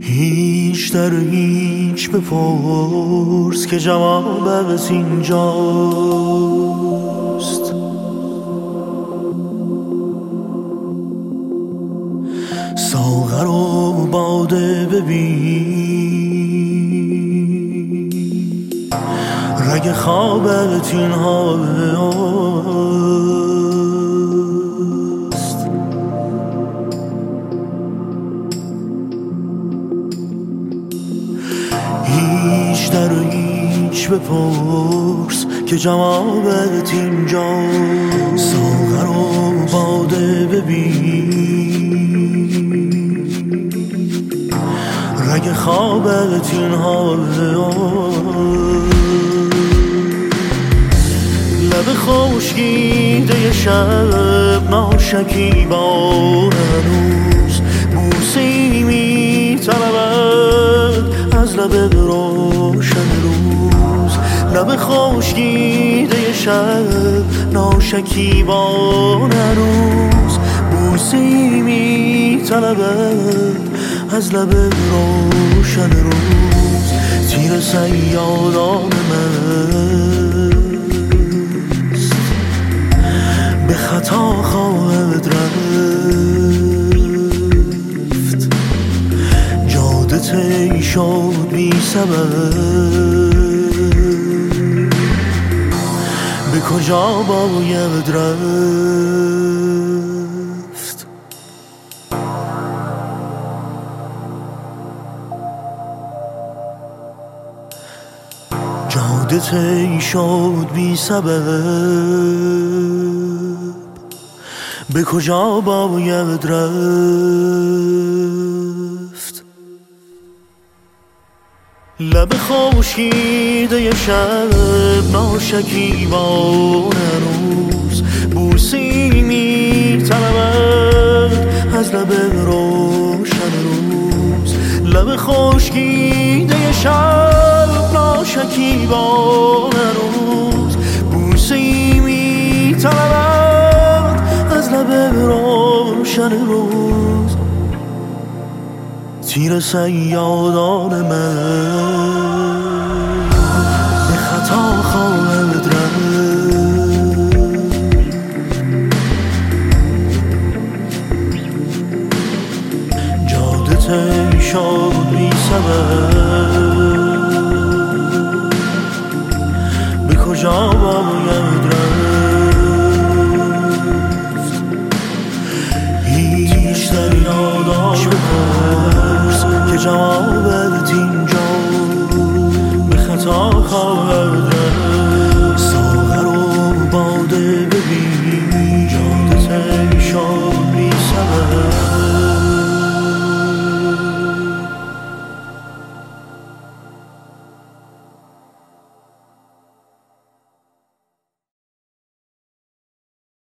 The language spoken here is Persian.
هیچ در هیچ بپرس که جوابت اینجاست. ساغر و باده ببین. رگ خوابت این هیچ بپرس که جوابت اینجا. ساغر و باده ببین. رگ خوابت این لب خوشگیده شب ناشکی با هنوز بوسی می از لب خوشگیده شب ناشکی با هنوز بوسی می از لب روشن روز تیر سیادان مست. به خطا خواهد رفت. جاده تی شد بی سبب. به کجا باید رفت؟ جاده تی شد بی سبب به کجا باید رفت؟ لب خوشیده شب ناشکیبان روز. بوسی می از لب روشن روز. لب خوشگیده شب ناشکیبان روز. بوسی می از لب روشن روز. تیر سیادان من شاد بی سبب. به کجا